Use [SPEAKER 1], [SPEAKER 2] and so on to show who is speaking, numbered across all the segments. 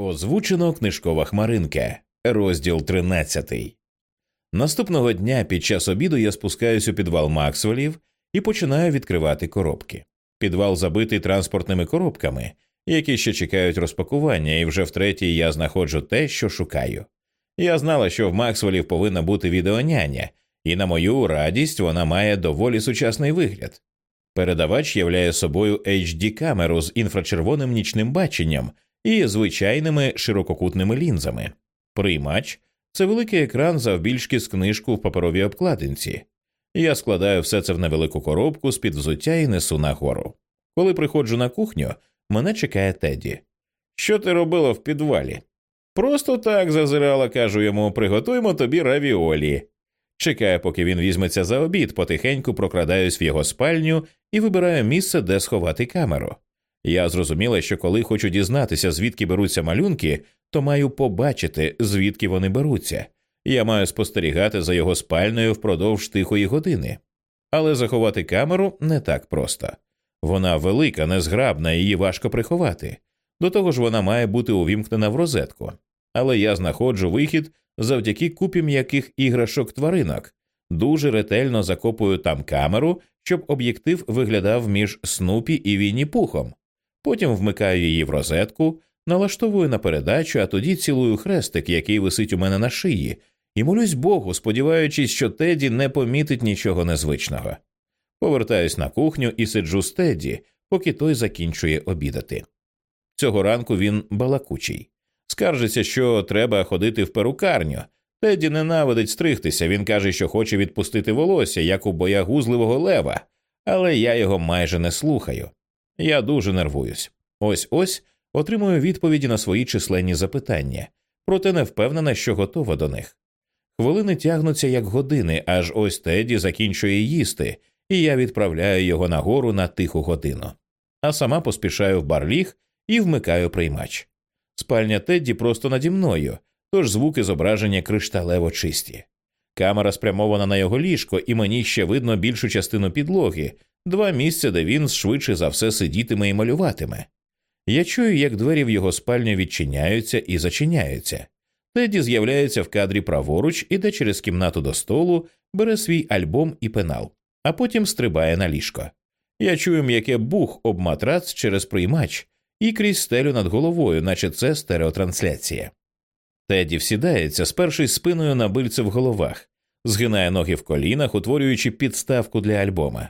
[SPEAKER 1] Озвучено книжкова хмаринка, розділ 13. Наступного дня під час обіду я спускаюсь у підвал Максвелів і починаю відкривати коробки. Підвал забитий транспортними коробками, які ще чекають розпакування, і вже втретє я знаходжу те, що шукаю. Я знала, що в Максвелів повинна бути відеоняня, і на мою радість вона має доволі сучасний вигляд. Передавач являє собою HD камеру з інфрачервоним нічним баченням і звичайними ширококутними лінзами. Приймач це великий екран завбільшки з книжку в паперовій обкладинці. Я складаю все це в невелику коробку з під взуття і несу нагору. Коли приходжу на кухню, мене чекає Теді. Що ти робила в підвалі? Просто так зазирала, кажу йому, приготуємо тобі равіолі. Чекаю, поки він візьметься за обід, потихеньку прокрадаюсь в його спальню і вибираю місце, де сховати камеру. Я зрозуміла, що коли хочу дізнатися, звідки беруться малюнки, то маю побачити, звідки вони беруться. Я маю спостерігати за його спальнею впродовж тихої години. Але заховати камеру не так просто. Вона велика, незграбна, її важко приховати. До того ж, вона має бути увімкнена в розетку. Але я знаходжу вихід завдяки купі м'яких іграшок тваринок, дуже ретельно закопую там камеру, щоб об'єктив виглядав між снупі і Вінні пухом. Потім вмикаю її в розетку, налаштовую на передачу, а тоді цілую хрестик, який висить у мене на шиї, і молюсь Богу, сподіваючись, що Теді не помітить нічого незвичного. Повертаюсь на кухню і сиджу з Теді, поки той закінчує обідати. Цього ранку він балакучий. Скаржиться, що треба ходити в перукарню. Теді ненавидить стригтися. Він каже, що хоче відпустити волосся, як у боягузливого лева, але я його майже не слухаю. Я дуже нервуюсь. Ось ось отримую відповіді на свої численні запитання, проте не впевнена, що готова до них. Хвилини тягнуться як години, аж ось Теді закінчує їсти, і я відправляю його нагору на тиху годину. А сама поспішаю в барліг і вмикаю приймач. Спальня Тедді просто наді мною, тож звуки зображення кришталево чисті. Камера спрямована на його ліжко, і мені ще видно більшу частину підлоги, два місця, де він швидше за все сидітиме і малюватиме. Я чую, як двері в його спальню відчиняються і зачиняються. Теді з'являється в кадрі праворуч, іде через кімнату до столу, бере свій альбом і пенал, а потім стрибає на ліжко. Я чую м'яке бух об матрац через приймач і крізь стелю над головою, наче це стереотрансляція. Теді всідається, спершись спиною на бильце в головах, згинає ноги в колінах, утворюючи підставку для альбома,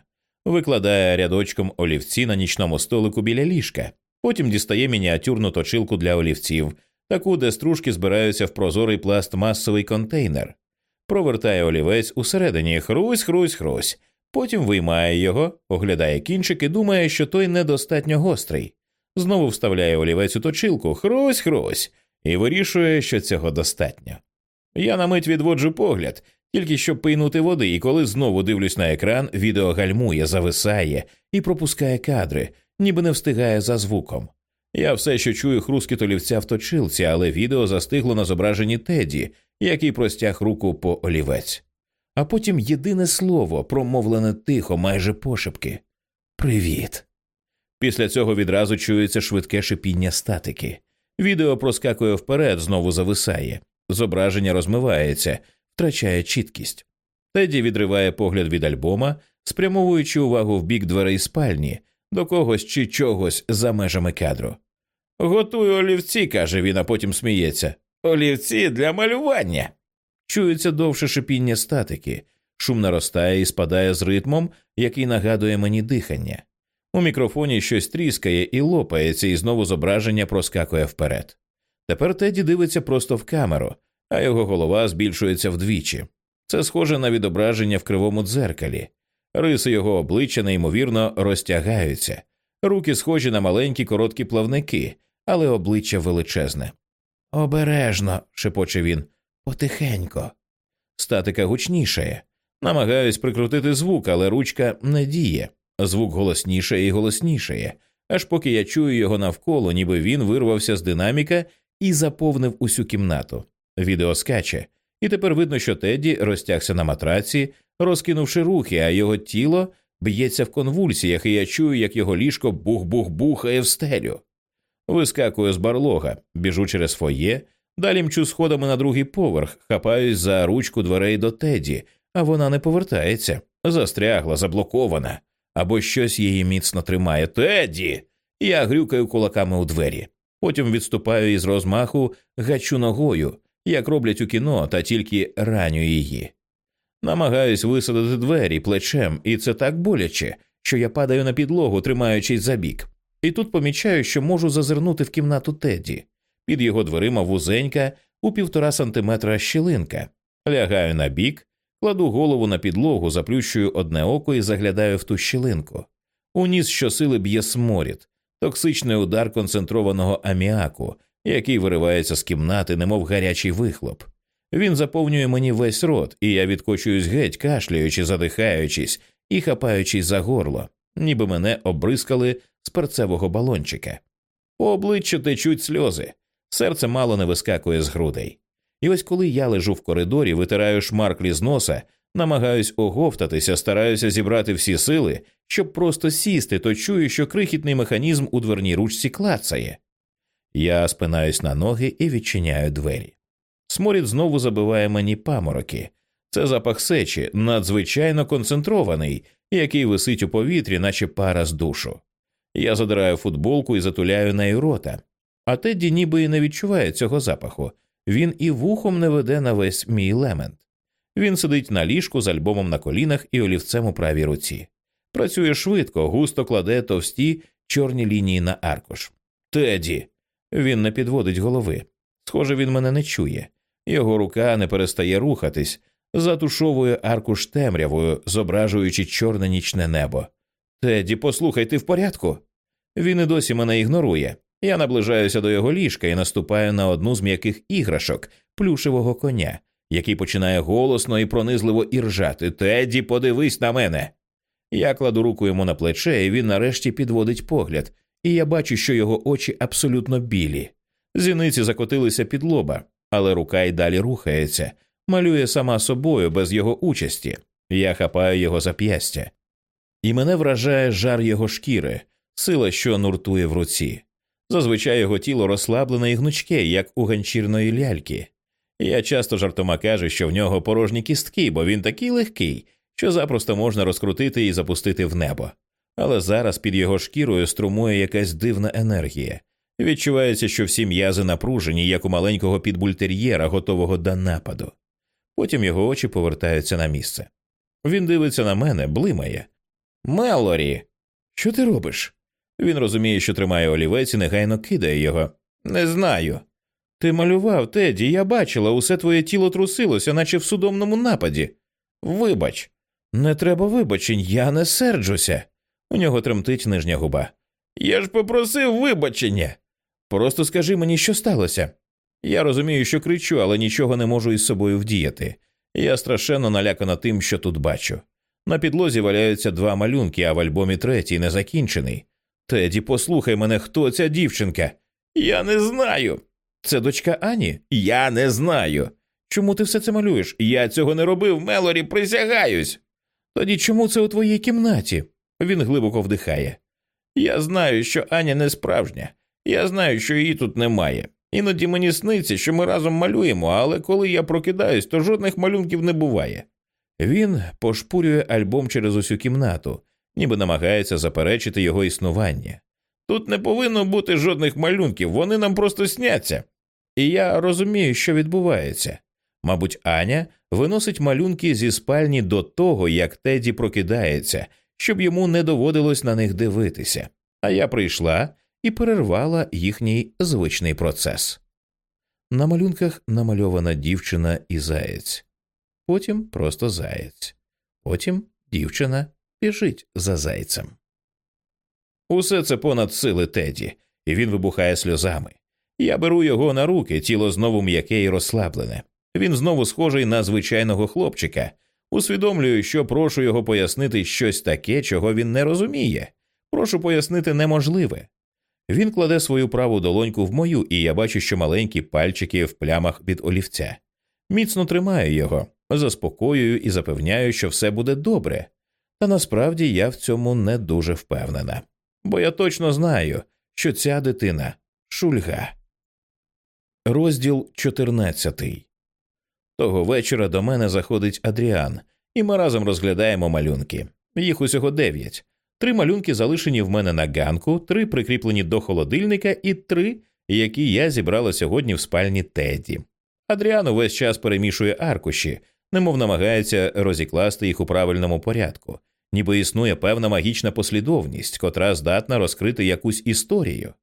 [SPEAKER 1] викладає рядочком олівці на нічному столику біля ліжка, потім дістає мініатюрну точилку для олівців, таку, де стружки збираються в прозорий пластмасовий контейнер, провертає олівець усередині хрусь, хрусь, хрусь, потім виймає його, оглядає кінчик і думає, що той недостатньо гострий. Знову вставляє олівець у точилку, хрусь, хрусь, і вирішує, що цього достатньо. Я на мить відводжу погляд, тільки щоб пийнути води, і коли знову дивлюсь на екран, відео гальмує, зависає і пропускає кадри, ніби не встигає за звуком. Я все ще чую хрускіт олівця в точилці, але відео застигло на зображенні Теді, який простяг руку по олівець. А потім єдине слово, промовлене тихо, майже пошепки Привіт. Після цього відразу чується швидке шипіння статики. Відео проскакує вперед, знову зависає, зображення розмивається, втрачає чіткість. Теді відриває погляд від альбома, спрямовуючи увагу в бік дверей спальні, до когось чи чогось за межами кадру. Готую олівці, каже він, а потім сміється. Олівці для малювання. Чується довше шипіння статики, шум наростає і спадає з ритмом, який нагадує мені дихання. У мікрофоні щось тріскає і лопається, і знову зображення проскакує вперед. Тепер Теді дивиться просто в камеру, а його голова збільшується вдвічі. Це схоже на відображення в кривому дзеркалі. Риси його обличчя неймовірно розтягаються, руки схожі на маленькі короткі плавники, але обличчя величезне. Обережно, шепоче він, потихенько. Статика гучнішає. Намагаюсь прикрутити звук, але ручка не діє. Звук голоснішає і голоснішає, аж поки я чую його навколо, ніби він вирвався з динаміка і заповнив усю кімнату. Відео скаче, і тепер видно, що Тедді розтягся на матраці, розкинувши рухи, а його тіло б'ється в конвульсіях, і я чую, як його ліжко бух-бух-бухає в стелю. Вискакую з барлога, біжу через фоє, далі мчу сходами на другий поверх, хапаюсь за ручку дверей до Теді, а вона не повертається, застрягла, заблокована, або щось її міцно тримає. Теді! Я грюкаю кулаками у двері. Потім відступаю із розмаху, гачу ногою, як роблять у кіно, та тільки раню її. Намагаюсь висадити двері плечем, і це так боляче, що я падаю на підлогу, тримаючись за бік. І тут помічаю, що можу зазирнути в кімнату Тедді. Під його дверима вузенька у півтора сантиметра щілинка. Лягаю на бік, кладу голову на підлогу, заплющую одне око і заглядаю в ту щілинку. У ніс щосили б'є сморід, токсичний удар концентрованого аміаку, який виривається з кімнати, немов гарячий вихлоп. Він заповнює мені весь рот, і я відкочуюсь геть, кашляючи, задихаючись і хапаючись за горло, ніби мене обрискали з перцевого балончика. По обличчю течуть сльози, серце мало не вискакує з грудей. І ось коли я лежу в коридорі, витираю шмарклі з носа, намагаюсь оговтатися, стараюся зібрати всі сили, щоб просто сісти, то чую, що крихітний механізм у дверній ручці клацає. Я спинаюсь на ноги і відчиняю двері. Сморід знову забиває мені памороки. Це запах сечі, надзвичайно концентрований, який висить у повітрі, наче пара з душу. Я задираю футболку і затуляю нею рота. А Тедді ніби і не відчуває цього запаху. Він і вухом не веде на весь мій лемент. Він сидить на ліжку з альбомом на колінах і олівцем у правій руці. Працює швидко, густо кладе товсті чорні лінії на аркуш. Теді. Він не підводить голови. Схоже, він мене не чує. Його рука не перестає рухатись, затушовує аркуш темрявою, зображуючи чорне нічне небо. Теді, послухай, ти в порядку? Він і досі мене ігнорує. Я наближаюся до його ліжка і наступаю на одну з м'яких іграшок плюшевого коня, який починає голосно і пронизливо іржати. Теді, подивись на мене. Я кладу руку йому на плече, і він нарешті підводить погляд, і я бачу, що його очі абсолютно білі. Зіниці закотилися під лоба, але рука й далі рухається, малює сама собою без його участі. Я хапаю його зап'ястя. І мене вражає жар його шкіри, сила, що нуртує в руці. Зазвичай його тіло розслаблене і гнучке, як у ганчірної ляльки. Я часто жартома кажу, що в нього порожні кістки, бо він такий легкий, що запросто можна розкрутити і запустити в небо. Але зараз під його шкірою струмує якась дивна енергія. Відчувається, що всі м'язи напружені, як у маленького підбультер'єра, готового до нападу. Потім його очі повертаються на місце. Він дивиться на мене, блимає. Мелорі, що ти робиш? Він розуміє, що тримає олівець і негайно кидає його. Не знаю. Ти малював, Теді, я бачила, усе твоє тіло трусилося, наче в судомному нападі. Вибач, не треба вибачень, я не серджуся. У нього тремтить нижня губа. Я ж попросив вибачення. Просто скажи мені, що сталося. Я розумію, що кричу, але нічого не можу із собою вдіяти. Я страшенно налякана тим, що тут бачу. На підлозі валяються два малюнки, а в альбомі третій не закінчений. Теді, послухай мене, хто ця дівчинка? Я не знаю. Це дочка Ані? Я не знаю. Чому ти все це малюєш? Я цього не робив, Мелорі, присягаюсь. Тоді чому це у твоїй кімнаті? Він глибоко вдихає. Я знаю, що Аня не справжня. Я знаю, що її тут немає. Іноді мені сниться, що ми разом малюємо, але коли я прокидаюсь, то жодних малюнків не буває. Він пошпурює альбом через усю кімнату, ніби намагається заперечити його існування. Тут не повинно бути жодних малюнків, вони нам просто сняться. І я розумію, що відбувається. Мабуть, Аня виносить малюнки зі спальні до того, як Теді прокидається, щоб йому не доводилось на них дивитися. А я прийшла і перервала їхній звичний процес. На малюнках намальована дівчина і заєць, потім просто заєць, потім дівчина біжить за зайцем. Усе це понад сили Теді, і він вибухає сльозами. Я беру його на руки, тіло знову м'яке і розслаблене. Він знову схожий на звичайного хлопчика. Усвідомлюю, що прошу його пояснити щось таке, чого він не розуміє. Прошу пояснити неможливе. Він кладе свою праву долоньку в мою, і я бачу, що маленькі пальчики в плямах від олівця. Міцно тримаю його, заспокоюю і запевняю, що все буде добре. Та насправді я в цьому не дуже впевнена, бо я точно знаю, що ця дитина Шульга. Розділ 14 Того вечора до мене заходить Адріан, і ми разом розглядаємо малюнки. Їх усього дев'ять. Три малюнки залишені в мене на ганку, три прикріплені до холодильника, і три, які я зібрала сьогодні в спальні Теді. Адріан увесь час перемішує аркуші, немов намагається розікласти їх у правильному порядку, ніби існує певна магічна послідовність, котра здатна розкрити якусь історію.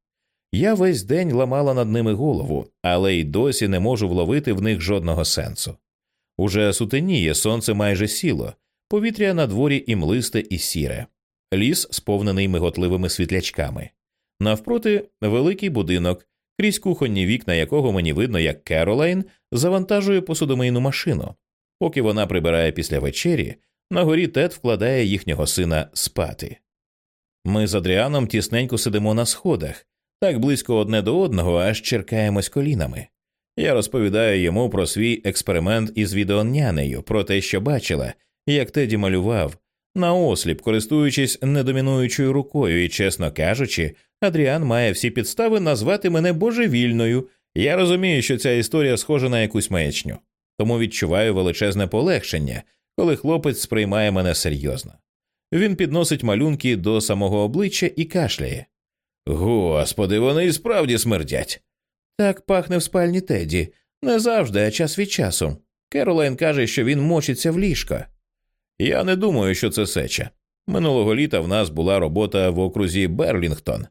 [SPEAKER 1] Я весь день ламала над ними голову, але й досі не можу вловити в них жодного сенсу. Уже сутеніє, сонце майже сіло, повітря на дворі і млисте і сіре, ліс сповнений миготливими світлячками. Навпроти великий будинок, крізь кухонні вікна якого мені видно, як Керолайн завантажує посудомийну машину. Поки вона прибирає після вечері, на горі Тед вкладає їхнього сина спати. Ми з Адріаном тісненько сидимо на сходах, так близько одне до одного, аж черкаємось колінами. Я розповідаю йому про свій експеримент із відеонянею, про те, що бачила, як Теді малював, наосліп, користуючись недомінуючою рукою, і, чесно кажучи, Адріан має всі підстави назвати мене божевільною. Я розумію, що ця історія схожа на якусь маячню, тому відчуваю величезне полегшення, коли хлопець сприймає мене серйозно. Він підносить малюнки до самого обличчя і кашляє. Господи, вони і справді смердять. Так пахне в спальні Теді. Не завжди, а час від часу. Керолайн каже, що він мочиться в ліжко. Я не думаю, що це сеча. Минулого літа в нас була робота в окрузі Берлінгтон.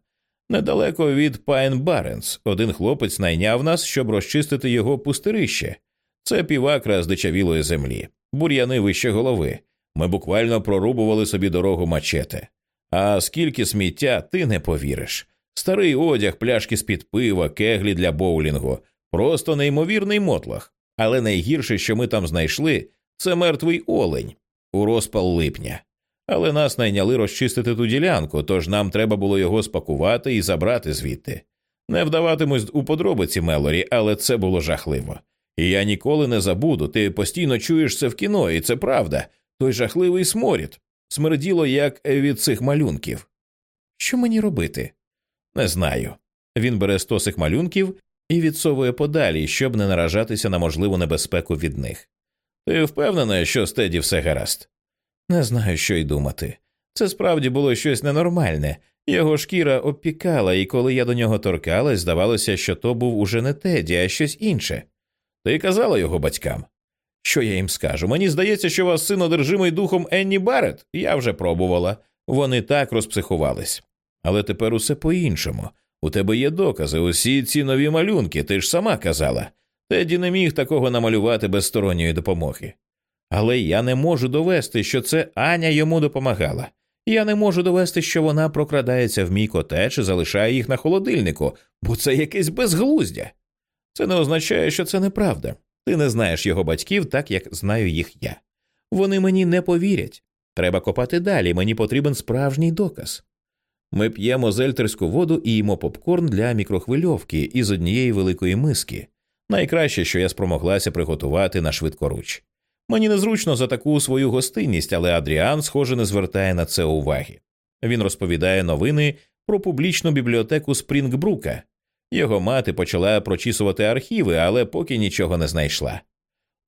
[SPEAKER 1] Недалеко від Пайн Баренс один хлопець найняв нас, щоб розчистити його пустирище. Це півакра здичавілої землі, бур'яни вище голови. Ми буквально прорубували собі дорогу мачете. А скільки сміття ти не повіриш. Старий одяг, пляшки з-під пива, кеглі для боулінгу, просто неймовірний мотлах. Але найгірше, що ми там знайшли, це мертвий олень у розпал липня. Але нас найняли розчистити ту ділянку, тож нам треба було його спакувати і забрати звідти. Не вдаватимусь у подробиці Мелорі, але це було жахливо. І я ніколи не забуду. Ти постійно чуєш це в кіно, і це правда. Той жахливий сморід. Смерділо як від цих малюнків. Що мені робити? Не знаю. Він бере стосик малюнків і відсовує подалі, щоб не наражатися на можливу небезпеку від них. Ти впевнена, що з Теді все гаразд? Не знаю, що й думати. Це справді було щось ненормальне. Його шкіра обпікала, і коли я до нього торкалась, здавалося, що то був уже не Теді, а щось інше. Ти казала його батькам. Що я їм скажу? Мені здається, що вас син одержимий духом Енні Барретт. Я вже пробувала. Вони так розпсихувались. Але тепер усе по іншому. У тебе є докази, усі ці нові малюнки, ти ж сама казала. Теді не міг такого намалювати без сторонньої допомоги. Але я не можу довести, що це Аня йому допомагала. Я не можу довести, що вона прокрадається в мій котеч і залишає їх на холодильнику, бо це якесь безглуздя. Це не означає, що це неправда. Ти не знаєш його батьків так, як знаю їх я. Вони мені не повірять. Треба копати далі, мені потрібен справжній доказ. Ми п'ємо зельтерську воду і їмо попкорн для мікрохвильовки із однієї великої миски, найкраще, що я спромоглася приготувати на швидкоруч. Мені незручно за таку свою гостинність, але Адріан, схоже, не звертає на це уваги. Він розповідає новини про публічну бібліотеку Спрінгбрука. Його мати почала прочісувати архіви, але поки нічого не знайшла.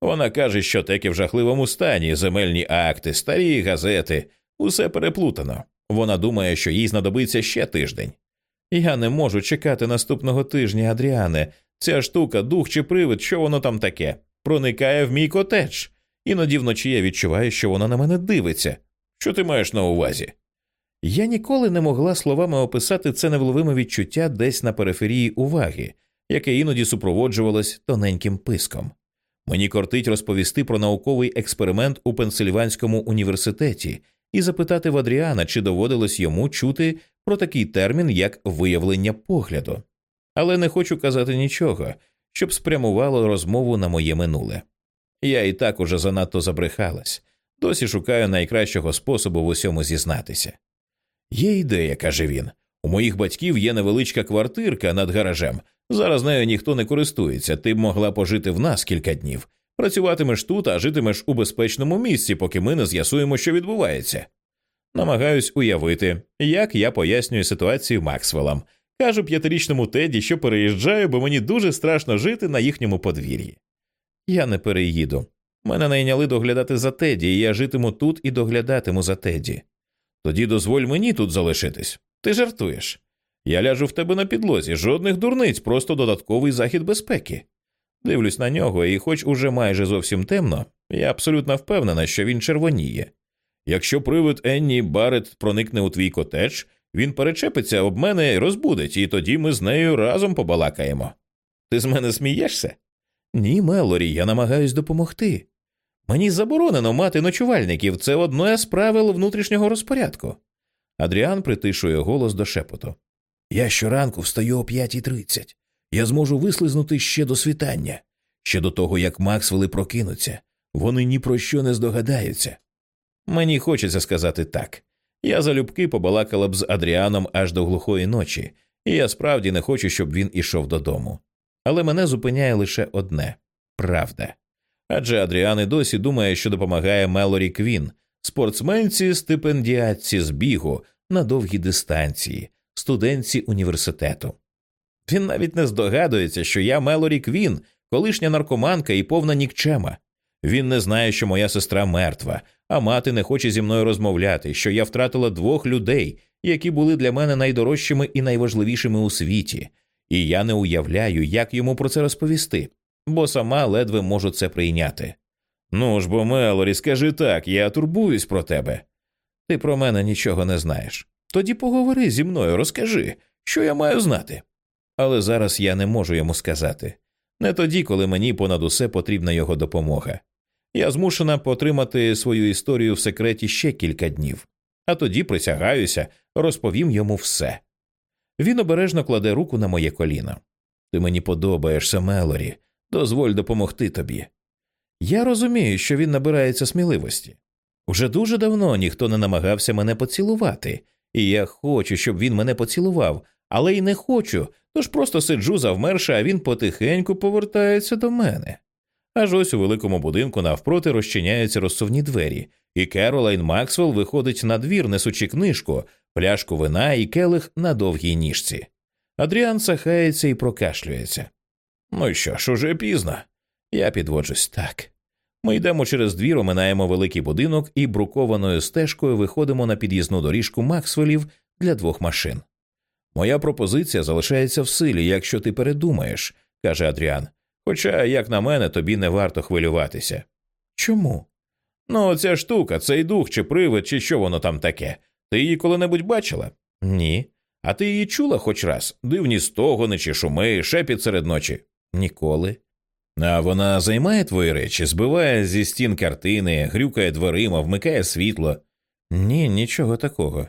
[SPEAKER 1] Вона каже, що теки в жахливому стані, земельні акти, старі газети, усе переплутано. Вона думає, що їй знадобиться ще тиждень. Я не можу чекати наступного тижня, Адріане. Ця штука, дух чи привид, що воно там таке, проникає в мій котедж. Іноді вночі я відчуваю, що вона на мене дивиться. Що ти маєш на увазі? Я ніколи не могла словами описати це невловиме відчуття десь на периферії уваги, яке іноді супроводжувалось тоненьким писком. Мені кортить розповісти про науковий експеримент у Пенсильванському університеті і запитати в Адріана, чи доводилось йому чути про такий термін, як виявлення погляду. Але не хочу казати нічого, щоб спрямувало розмову на моє минуле. Я і так уже занадто забрехалась, досі шукаю найкращого способу в усьому зізнатися. Є ідея, каже він. У моїх батьків є невеличка квартирка над гаражем. Зараз нею ніхто не користується, ти б могла пожити в нас кілька днів. Працюватимеш тут, а житимеш у безпечному місці, поки ми не з'ясуємо, що відбувається. Намагаюсь уявити, як я пояснюю ситуацію Максвеллам. Кажу п'ятирічному Теді, що переїжджаю, бо мені дуже страшно жити на їхньому подвір'ї. Я не переїду. Мене найняли доглядати за Теді, і я житиму тут і доглядатиму за Теді. Тоді дозволь мені тут залишитись. Ти жартуєш. Я ляжу в тебе на підлозі, жодних дурниць, просто додатковий захід безпеки. Дивлюсь на нього, і, хоч уже майже зовсім темно, я абсолютно впевнена, що він червоніє. Якщо привид Енні Барет проникне у твій котедж, він перечепиться об мене і розбудить, і тоді ми з нею разом побалакаємо. Ти з мене смієшся? Ні, Мелорі, я намагаюсь допомогти. Мені заборонено мати ночувальників, це одне з правил внутрішнього розпорядку. Адріан притишує голос до шепоту. Я щоранку встаю о 5.30. Я зможу вислизнути ще до світання, ще до того, як Максвели прокинуться. Вони ні про що не здогадаються. Мені хочеться сказати так. Я залюбки побалакала б з Адріаном аж до глухої ночі, і я справді не хочу, щоб він ішов додому. Але мене зупиняє лише одне правда. Адже Адріан і досі думає, що допомагає Мелорі Квін, спортсменці, стипендіатці з бігу на довгі дистанції, студентці університету. Він навіть не здогадується, що я Мелорі Квін, колишня наркоманка і повна нікчема. Він не знає, що моя сестра мертва, а мати не хоче зі мною розмовляти, що я втратила двох людей, які були для мене найдорожчими і найважливішими у світі, і я не уявляю, як йому про це розповісти, бо сама ледве можу це прийняти. Ну ж бо, Мелорі, скажи так, я турбуюсь про тебе. Ти про мене нічого не знаєш. Тоді поговори зі мною, розкажи, що я маю знати. Але зараз я не можу йому сказати не тоді, коли мені понад усе потрібна його допомога. Я змушена потримати свою історію в секреті ще кілька днів, а тоді присягаюся, розповім йому все. Він обережно кладе руку на моє коліно. Ти мені подобаєшся, Мелорі, дозволь допомогти тобі. Я розумію, що він набирається сміливості. Уже дуже давно ніхто не намагався мене поцілувати, і я хочу, щоб він мене поцілував, але й не хочу, тож просто сиджу завмерше, а він потихеньку повертається до мене. Аж ось у великому будинку навпроти розчиняються розсувні двері, і Керолайн Максвелл виходить на двір, несучи книжку, пляшку вина і келих на довгій ніжці. Адріан сахається і прокашлюється. Ну що ж, уже пізно. Я підводжусь так. Ми йдемо через двір, оминаємо великий будинок і брукованою стежкою виходимо на під'їзну доріжку Максвелів для двох машин. Моя пропозиція залишається в силі, якщо ти передумаєш, каже Адріан. Хоча, як на мене, тобі не варто хвилюватися. Чому? Ну, ця штука, цей дух чи привид, чи що воно там таке. Ти її коли-небудь бачила? Ні. А ти її чула хоч раз дивні стогони чи шуми, шепіт серед ночі? Ніколи. А вона займає твої речі, збиває зі стін картини, грюкає дверима, вмикає світло. Ні, нічого такого.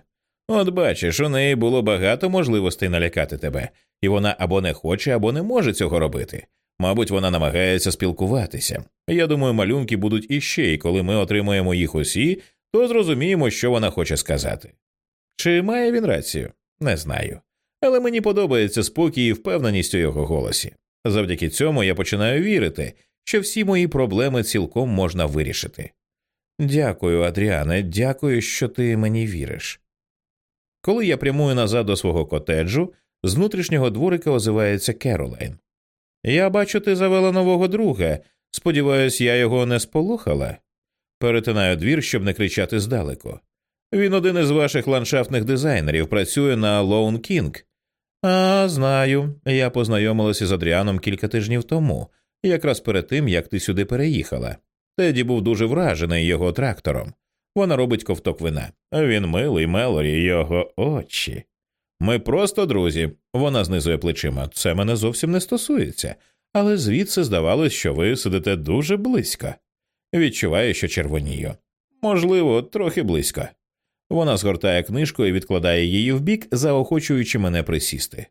[SPEAKER 1] От бачиш, у неї було багато можливостей налякати тебе, і вона або не хоче, або не може цього робити. Мабуть, вона намагається спілкуватися. Я думаю, малюнки будуть іще, і коли ми отримаємо їх усі, то зрозуміємо, що вона хоче сказати. Чи має він рацію? Не знаю. Але мені подобається спокій і впевненість у його голосі. Завдяки цьому я починаю вірити, що всі мої проблеми цілком можна вирішити. Дякую, Адріане, дякую, що ти мені віриш. Коли я прямую назад до свого котеджу, з внутрішнього дворика озивається Керолайн. Я бачу, ти завела нового друга. Сподіваюсь, я його не сполохала. Перетинаю двір, щоб не кричати здалеку. Він один із ваших ландшафтних дизайнерів, працює на Лоун Кінг. А, знаю. Я познайомилася з Адріаном кілька тижнів тому, якраз перед тим, як ти сюди переїхала. Теді був дуже вражений його трактором. Вона робить ковток вина. Він милий Мелорі, його очі. Ми просто друзі. Вона знизує плечима. Це мене зовсім не стосується, але звідси здавалось, що ви сидите дуже близько. Відчуваю, що червонію. Можливо, трохи близько. Вона згортає книжку і відкладає її вбік, заохочуючи мене присісти.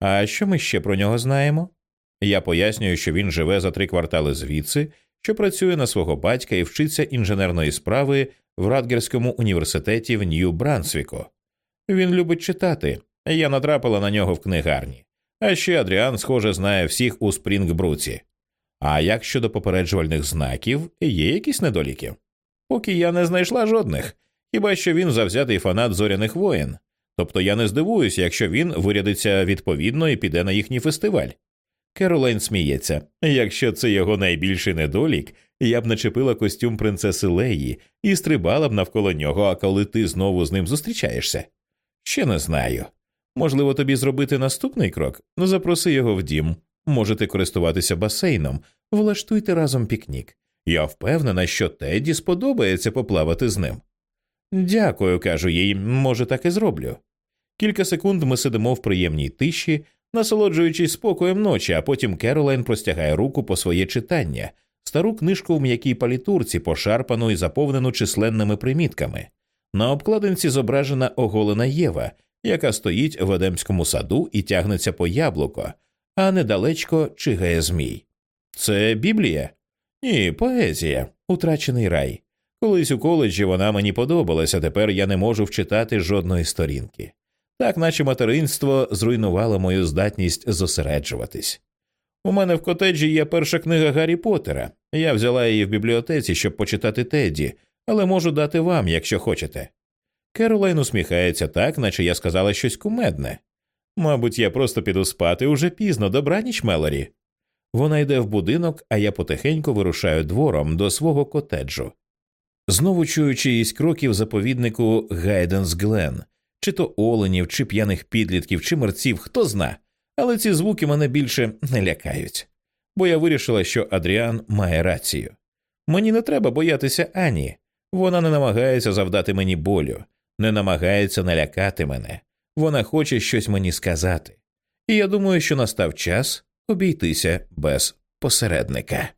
[SPEAKER 1] А що ми ще про нього знаємо? Я пояснюю, що він живе за три квартали звідси, що працює на свого батька і вчиться інженерної справи в Радгерському університеті в Нью-Брансвіку. Він любить читати. Я натрапила на нього в книгарні. А ще Адріан, схоже, знає всіх у Спрінгбруці. А як щодо попереджувальних знаків, є якісь недоліки? Поки я не знайшла жодних, хіба що він завзятий фанат зоряних воєн. Тобто я не здивуюся, якщо він вирядиться відповідно і піде на їхній фестиваль. Керолайн сміється. Якщо це його найбільший недолік, я б начепила костюм принцеси Леї і стрибала б навколо нього, а коли ти знову з ним зустрічаєшся. Ще не знаю. Можливо, тобі зробити наступний крок? Ну, запроси його в дім. Можете користуватися басейном, влаштуйте разом пікнік. Я впевнена, що Тедді сподобається поплавати з ним. Дякую, кажу їй, може, так і зроблю. Кілька секунд ми сидимо в приємній тиші, насолоджуючись спокоєм ночі, а потім Керолайн простягає руку по своє читання, стару книжку в м'якій палітурці, пошарпану і заповнену численними примітками. На обкладинці зображена оголена Єва, яка стоїть в Едемському саду і тягнеться по яблуко, а недалечко чигає змій. Це Біблія? Ні, поезія, утрачений рай. Колись у коледжі вона мені подобалася, тепер я не можу вчитати жодної сторінки. Так, наче материнство зруйнувало мою здатність зосереджуватись. У мене в котеджі є перша книга Гаррі Поттера. Я взяла її в бібліотеці, щоб почитати Тедді, але можу дати вам, якщо хочете. Керолайн усміхається так, наче я сказала щось кумедне. Мабуть, я просто піду спати уже пізно, добраніч, Мелорі. Вона йде в будинок, а я потихеньку вирушаю двором до свого котеджу. Знову чую чиїсь кроки в заповіднику Гайденс Глен, чи то оленів, чи п'яних підлітків, чи мерців, хто зна, але ці звуки мене більше не лякають, бо я вирішила, що Адріан має рацію. Мені не треба боятися Ані, вона не намагається завдати мені болю, не намагається налякати мене, вона хоче щось мені сказати. І я думаю, що настав час обійтися без посередника.